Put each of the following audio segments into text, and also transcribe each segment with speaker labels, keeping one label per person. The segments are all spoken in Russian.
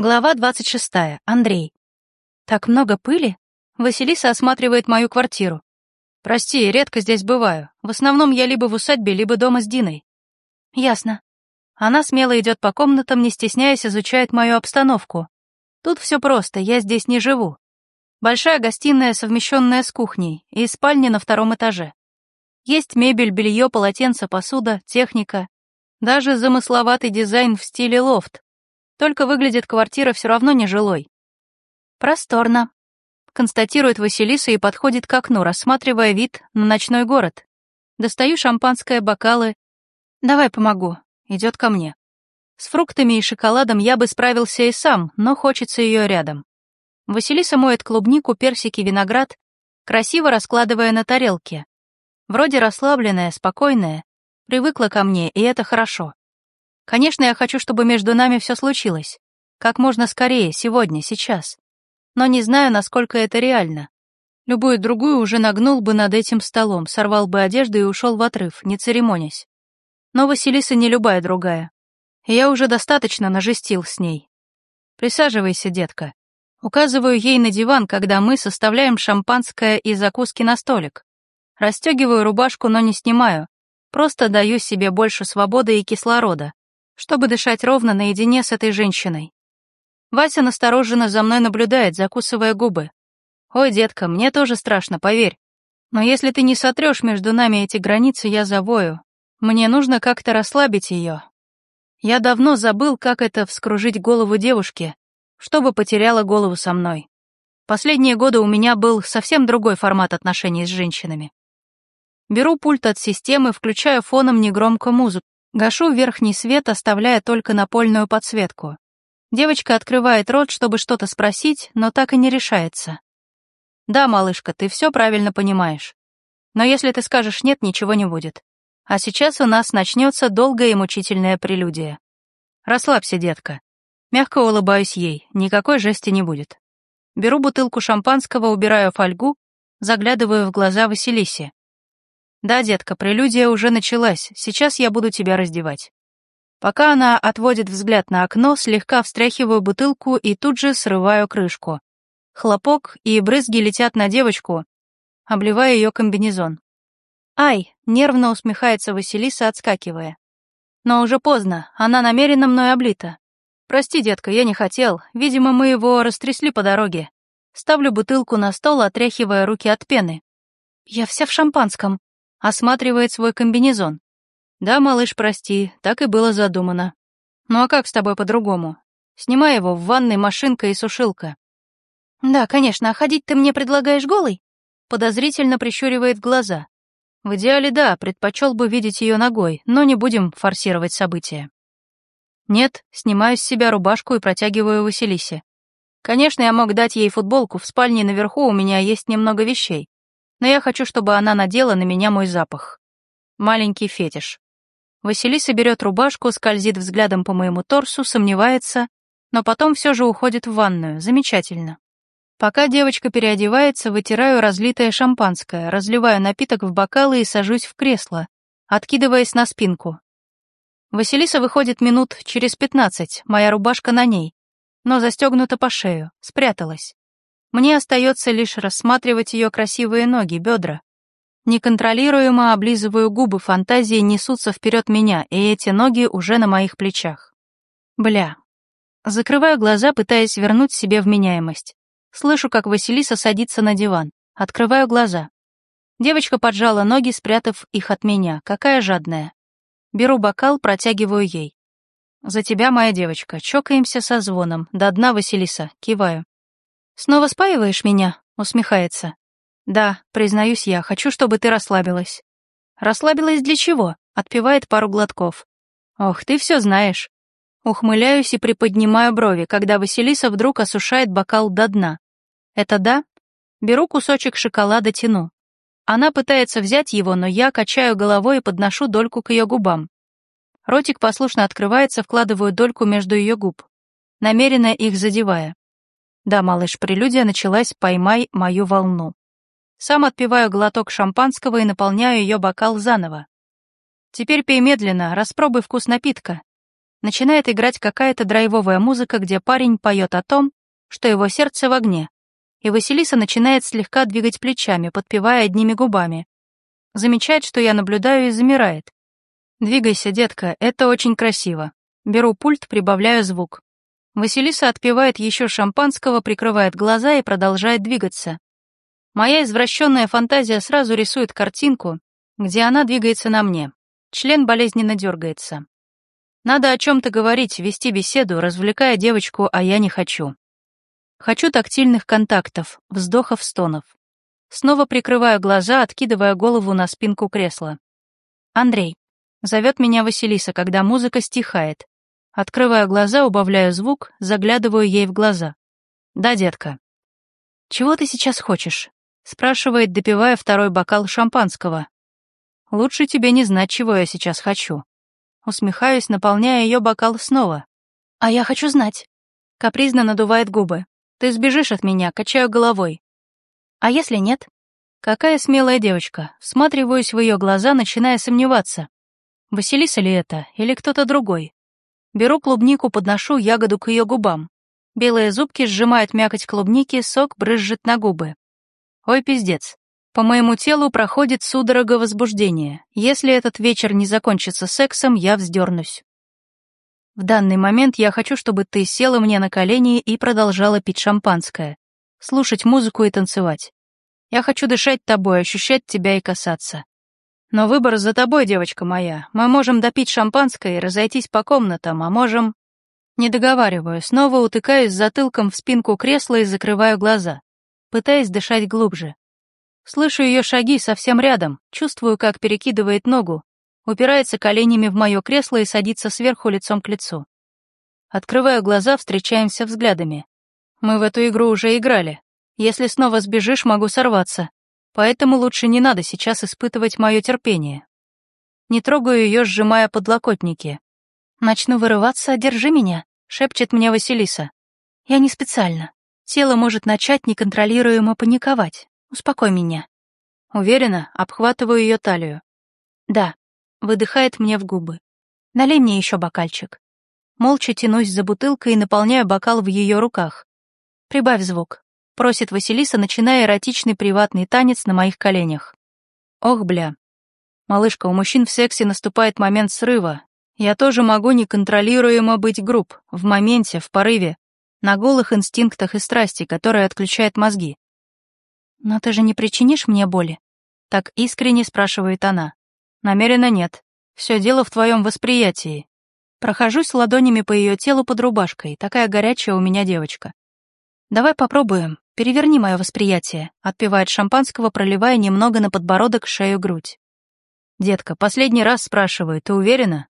Speaker 1: Глава 26. Андрей. Так много пыли? Василиса осматривает мою квартиру. Прости, редко здесь бываю. В основном я либо в усадьбе, либо дома с Диной. Ясно. Она смело идет по комнатам, не стесняясь, изучает мою обстановку. Тут все просто, я здесь не живу. Большая гостиная, совмещенная с кухней, и спальня на втором этаже. Есть мебель, белье, полотенце, посуда, техника. Даже замысловатый дизайн в стиле лофт, только выглядит квартира все равно нежилой. Просторно. Констатирует Василиса и подходит к окну, рассматривая вид на ночной город. Достаю шампанское, бокалы. Давай помогу. Идет ко мне. С фруктами и шоколадом я бы справился и сам, но хочется ее рядом. Василиса моет клубнику, персики, виноград, красиво раскладывая на тарелке. Вроде расслабленная, спокойная, привыкла ко мне, и это хорошо. Конечно, я хочу, чтобы между нами все случилось. Как можно скорее, сегодня, сейчас. Но не знаю, насколько это реально. Любую другую уже нагнул бы над этим столом, сорвал бы одежду и ушел в отрыв, не церемонясь. Но Василиса не любая другая. И я уже достаточно нажестил с ней. Присаживайся, детка. Указываю ей на диван, когда мы составляем шампанское и закуски на столик. Растегиваю рубашку, но не снимаю. Просто даю себе больше свободы и кислорода чтобы дышать ровно наедине с этой женщиной. Вася настороженно за мной наблюдает, закусывая губы. «Ой, детка, мне тоже страшно, поверь. Но если ты не сотрешь между нами эти границы, я завою. Мне нужно как-то расслабить ее. Я давно забыл, как это вскружить голову девушке, чтобы потеряла голову со мной. Последние годы у меня был совсем другой формат отношений с женщинами. Беру пульт от системы, включаю фоном негромко музыку, Гашу верхний свет, оставляя только напольную подсветку. Девочка открывает рот, чтобы что-то спросить, но так и не решается. «Да, малышка, ты все правильно понимаешь. Но если ты скажешь «нет», ничего не будет. А сейчас у нас начнется долгая и мучительная прелюдия. Расслабься, детка. Мягко улыбаюсь ей, никакой жести не будет. Беру бутылку шампанского, убираю фольгу, заглядываю в глаза Василисе. «Да, детка, прелюдия уже началась, сейчас я буду тебя раздевать». Пока она отводит взгляд на окно, слегка встряхиваю бутылку и тут же срываю крышку. Хлопок и брызги летят на девочку, обливая ее комбинезон. «Ай!» — нервно усмехается Василиса, отскакивая. «Но уже поздно, она намеренно мной облита. Прости, детка, я не хотел, видимо, мы его растрясли по дороге». Ставлю бутылку на стол, отряхивая руки от пены. «Я вся в шампанском», осматривает свой комбинезон. «Да, малыш, прости, так и было задумано. Ну а как с тобой по-другому? Снимай его в ванной машинка и сушилка». «Да, конечно, а ходить ты мне предлагаешь голый?» Подозрительно прищуривает глаза. В идеале да, предпочел бы видеть ее ногой, но не будем форсировать события. Нет, снимаю с себя рубашку и протягиваю Василисе. Конечно, я мог дать ей футболку, в спальне наверху у меня есть немного вещей но я хочу, чтобы она надела на меня мой запах. Маленький фетиш. Василиса берет рубашку, скользит взглядом по моему торсу, сомневается, но потом все же уходит в ванную. Замечательно. Пока девочка переодевается, вытираю разлитое шампанское, разливаю напиток в бокалы и сажусь в кресло, откидываясь на спинку. Василиса выходит минут через пятнадцать, моя рубашка на ней, но застегнута по шею, спряталась. Мне остается лишь рассматривать ее красивые ноги, бедра. Неконтролируемо облизываю губы, фантазии несутся вперед меня, и эти ноги уже на моих плечах. Бля. Закрываю глаза, пытаясь вернуть себе вменяемость. Слышу, как Василиса садится на диван. Открываю глаза. Девочка поджала ноги, спрятав их от меня. Какая жадная. Беру бокал, протягиваю ей. «За тебя, моя девочка. Чокаемся со звоном. До дна, Василиса. Киваю. «Снова спаиваешь меня?» — усмехается. «Да, признаюсь я, хочу, чтобы ты расслабилась». «Расслабилась для чего?» — отпивает пару глотков. «Ох, ты все знаешь». Ухмыляюсь и приподнимаю брови, когда Василиса вдруг осушает бокал до дна. «Это да?» Беру кусочек шоколада, тяну. Она пытается взять его, но я качаю головой и подношу дольку к ее губам. Ротик послушно открывается, вкладываю дольку между ее губ, намеренно их задевая. Да, малыш, прелюдия началась «Поймай мою волну». Сам отпиваю глоток шампанского и наполняю ее бокал заново. Теперь пей медленно, распробуй вкус напитка. Начинает играть какая-то драйвовая музыка, где парень поет о том, что его сердце в огне, и Василиса начинает слегка двигать плечами, подпевая одними губами. Замечает, что я наблюдаю и замирает. «Двигайся, детка, это очень красиво». Беру пульт, прибавляю звук. Василиса отпивает еще шампанского, прикрывает глаза и продолжает двигаться. Моя извращенная фантазия сразу рисует картинку, где она двигается на мне. Член болезненно дергается. Надо о чем-то говорить, вести беседу, развлекая девочку, а я не хочу. Хочу тактильных контактов, вздохов, стонов. Снова прикрываю глаза, откидывая голову на спинку кресла. Андрей. Зовет меня Василиса, когда музыка стихает. Открываю глаза, убавляю звук, заглядываю ей в глаза. Да, детка. Чего ты сейчас хочешь? Спрашивает, допивая второй бокал шампанского. Лучше тебе не знать, чего я сейчас хочу. Усмехаюсь, наполняя ее бокал снова. А я хочу знать. Капризно надувает губы. Ты сбежишь от меня, качаю головой. А если нет? Какая смелая девочка. Всматриваюсь в ее глаза, начиная сомневаться. Василиса ли это, или кто-то другой? Беру клубнику, подношу ягоду к ее губам. Белые зубки сжимают мякоть клубники, сок брызжет на губы. Ой, пиздец. По моему телу проходит судорога возбуждения. Если этот вечер не закончится сексом, я вздернусь. В данный момент я хочу, чтобы ты села мне на колени и продолжала пить шампанское, слушать музыку и танцевать. Я хочу дышать тобой, ощущать тебя и касаться. Но выбор за тобой, девочка моя. Мы можем допить шампанское и разойтись по комнатам, а можем... Не договариваю, снова утыкаюсь затылком в спинку кресла и закрываю глаза, пытаясь дышать глубже. Слышу ее шаги совсем рядом, чувствую, как перекидывает ногу, упирается коленями в мое кресло и садится сверху лицом к лицу. Открываю глаза, встречаемся взглядами. Мы в эту игру уже играли. Если снова сбежишь, могу сорваться. Поэтому лучше не надо сейчас испытывать мое терпение. Не трогаю ее, сжимая подлокотники. «Начну вырываться, держи меня», — шепчет мне Василиса. «Я не специально. Тело может начать неконтролируемо паниковать. Успокой меня». Уверенно обхватываю ее талию. «Да, выдыхает мне в губы. «Налей мне еще бокальчик». Молча тянусь за бутылкой и наполняю бокал в ее руках. «Прибавь звук», — просит Василиса, начиная эротичный приватный танец на моих коленях. Ох, бля. Малышка, у мужчин в сексе наступает момент срыва. Я тоже могу неконтролируемо быть груб, в моменте, в порыве, на голых инстинктах и страсти, которые отключают мозги. «Но ты же не причинишь мне боли?» Так искренне спрашивает она. Намеренно нет. Все дело в твоем восприятии. Прохожусь ладонями по ее телу под рубашкой, такая горячая у меня девочка. Давай попробуем. Переверни мое восприятие, отпивает шампанского, проливая немного на подбородок, шею, грудь. Детка, последний раз спрашиваю, ты уверена?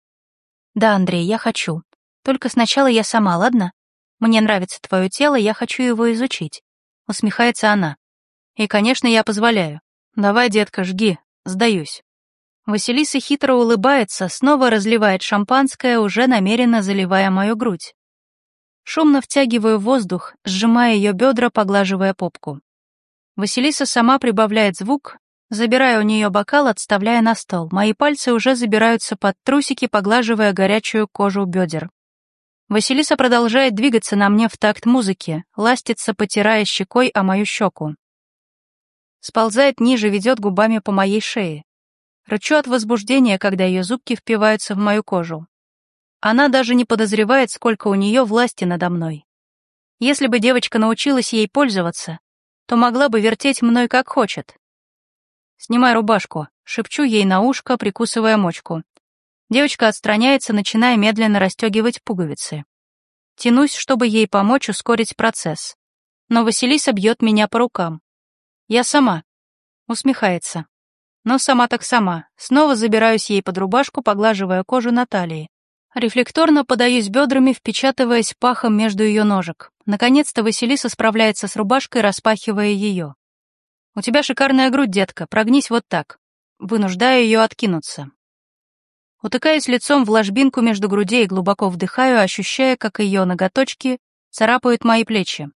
Speaker 1: Да, Андрей, я хочу. Только сначала я сама, ладно? Мне нравится твое тело, я хочу его изучить. Усмехается она. И, конечно, я позволяю. Давай, детка, жги, сдаюсь. Василиса хитро улыбается, снова разливает шампанское, уже намеренно заливая мою грудь. Шумно втягиваю воздух, сжимая ее бедра, поглаживая попку. Василиса сама прибавляет звук, забирая у нее бокал, отставляя на стол. Мои пальцы уже забираются под трусики, поглаживая горячую кожу бедер. Василиса продолжает двигаться на мне в такт музыки, ластится, потирая щекой о мою щеку. Сползает ниже, ведет губами по моей шее. Рычу от возбуждения, когда ее зубки впиваются в мою кожу. Она даже не подозревает, сколько у нее власти надо мной. Если бы девочка научилась ей пользоваться, то могла бы вертеть мной как хочет. «Снимай рубашку», — шепчу ей на ушко, прикусывая мочку. Девочка отстраняется, начиная медленно расстегивать пуговицы. Тянусь, чтобы ей помочь ускорить процесс. Но Василиса бьет меня по рукам. «Я сама», — усмехается. Но сама так сама. Снова забираюсь ей под рубашку, поглаживая кожу на талии. Рефлекторно подаюсь бедрами, впечатываясь пахом между ее ножек. Наконец-то Василиса справляется с рубашкой, распахивая ее. «У тебя шикарная грудь, детка, прогнись вот так». Вынуждаю ее откинуться. Утыкаюсь лицом в ложбинку между грудей и глубоко вдыхаю, ощущая, как ее ноготочки царапают мои плечи.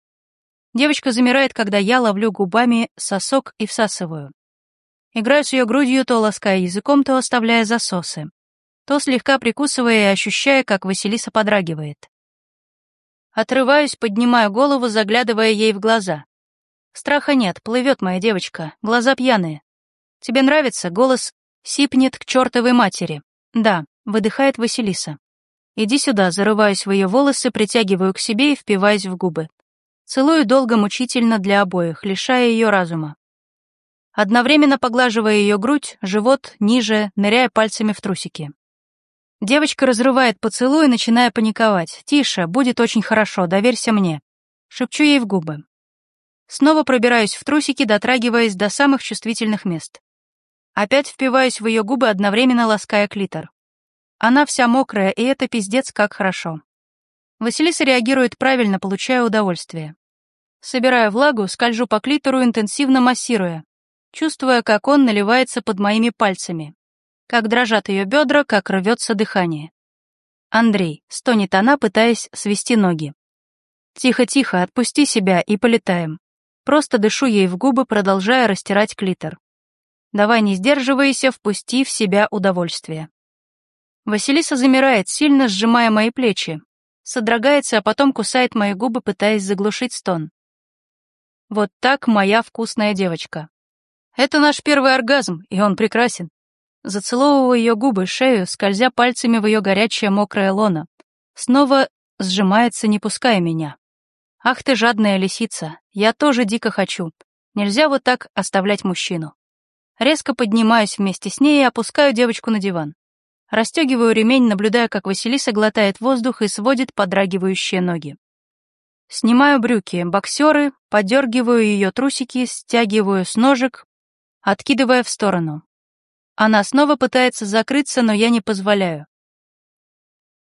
Speaker 1: Девочка замирает, когда я ловлю губами сосок и всасываю. Играю с ее грудью, то лаская языком, то оставляя засосы. То слегка прикусывая и ощущая, как Василиса подрагивает. Отрываюсь, поднимаю голову, заглядывая ей в глаза. Страха нет, плывет моя девочка, глаза пьяные. Тебе нравится? Голос сипнет к чертовой матери. Да, выдыхает Василиса. Иди сюда, зарываюсь в ее волосы, притягиваю к себе и впиваюсь в губы. Целую долго мучительно для обоих, лишая ее разума. Одновременно поглаживая ее грудь, живот, ниже, ныряя пальцами в трусики. Девочка разрывает поцелуй, начиная паниковать. «Тише, будет очень хорошо, доверься мне». Шепчу ей в губы. Снова пробираюсь в трусики, дотрагиваясь до самых чувствительных мест. Опять впиваюсь в ее губы, одновременно лаская клитор. Она вся мокрая, и это пиздец как хорошо. Василиса реагирует правильно, получая удовольствие. Собирая влагу, скольжу по клитору, интенсивно массируя, чувствуя, как он наливается под моими пальцами, как дрожат ее бедра, как рвется дыхание. «Андрей», — стонет она, пытаясь свести ноги. «Тихо-тихо, отпусти себя и полетаем». Просто дышу ей в губы, продолжая растирать клитор. «Давай не сдерживайся, впусти в себя удовольствие». Василиса замирает, сильно сжимая мои плечи, содрогается, а потом кусает мои губы, пытаясь заглушить стон. Вот так моя вкусная девочка. Это наш первый оргазм, и он прекрасен. Зацеловываю ее губы, шею, скользя пальцами в ее горячее мокрое лоно. Снова сжимается, не пуская меня. Ах ты жадная лисица, я тоже дико хочу. Нельзя вот так оставлять мужчину. Резко поднимаюсь вместе с ней и опускаю девочку на диван. Растегиваю ремень, наблюдая, как Василиса глотает воздух и сводит подрагивающие ноги. Снимаю брюки, боксеры, подергиваю ее трусики, стягиваю с ножек, откидывая в сторону. Она снова пытается закрыться, но я не позволяю.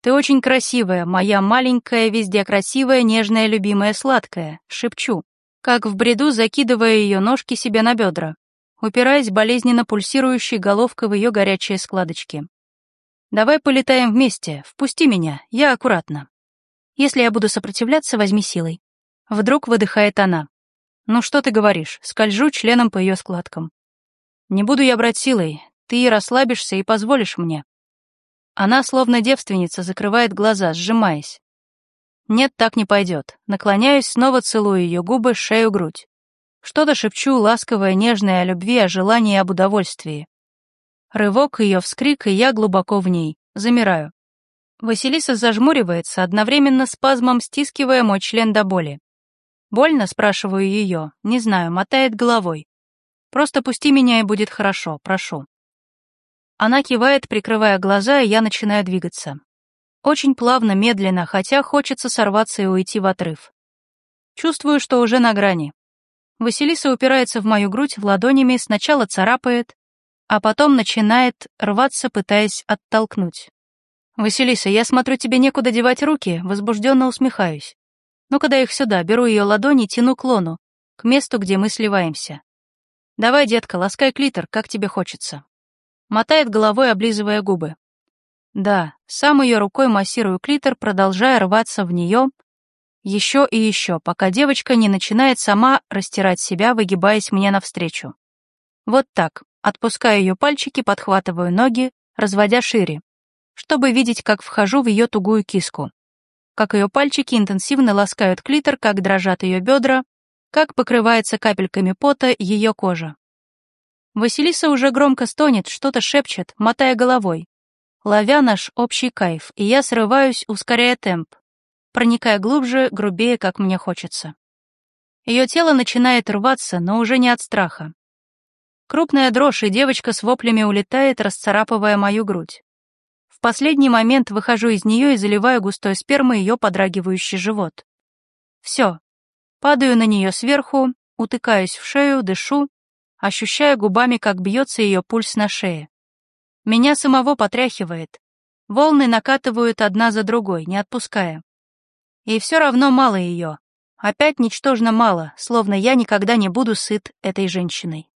Speaker 1: «Ты очень красивая, моя маленькая, везде красивая, нежная, любимая, сладкая», — шепчу, как в бреду закидывая ее ножки себе на бедра, упираясь болезненно пульсирующей головкой в ее горячие складочки. «Давай полетаем вместе, впусти меня, я аккуратно. Если я буду сопротивляться, возьми силой». Вдруг выдыхает она. «Ну что ты говоришь?» Скольжу членом по ее складкам. «Не буду я брать силой, ты расслабишься и позволишь мне. Она, словно девственница, закрывает глаза, сжимаясь. Нет, так не пойдет. Наклоняюсь, снова целую ее губы, шею, грудь. Что-то шепчу, ласковое, нежное о любви, о желании, об удовольствии. Рывок, ее вскрик, и я глубоко в ней. Замираю. Василиса зажмуривается, одновременно спазмом стискивая мой член до боли. «Больно?» — спрашиваю ее. «Не знаю», — мотает головой. «Просто пусти меня, и будет хорошо, прошу». Она кивает, прикрывая глаза, и я начинаю двигаться. Очень плавно, медленно, хотя хочется сорваться и уйти в отрыв. Чувствую, что уже на грани. Василиса упирается в мою грудь ладонями, сначала царапает, а потом начинает рваться, пытаясь оттолкнуть. «Василиса, я смотрю, тебе некуда девать руки», возбужденно усмехаюсь. Ну-ка дай их сюда, беру ее ладони, тяну к лону, к месту, где мы сливаемся. Давай, детка, ласкай клитор, как тебе хочется. Мотает головой, облизывая губы. Да, сам ее рукой массирую клитор, продолжая рваться в нее еще и еще, пока девочка не начинает сама растирать себя, выгибаясь мне навстречу. Вот так, отпускаю ее пальчики, подхватываю ноги, разводя шире, чтобы видеть, как вхожу в ее тугую киску. Как ее пальчики интенсивно ласкают клитор, как дрожат ее бедра, как покрывается капельками пота ее кожа. Василиса уже громко стонет, что-то шепчет, мотая головой, ловя наш общий кайф, и я срываюсь, ускоряя темп, проникая глубже, грубее, как мне хочется. Ее тело начинает рваться, но уже не от страха. Крупная дрожь, и девочка с воплями улетает, расцарапывая мою грудь. В последний момент выхожу из нее и заливаю густой спермой ее подрагивающий живот. Все. Падаю на нее сверху, утыкаюсь в шею, дышу, ощущая губами, как бьется ее пульс на шее. Меня самого потряхивает. Волны накатывают одна за другой, не отпуская. И все равно мало ее. Опять ничтожно мало, словно я никогда не буду сыт этой женщиной.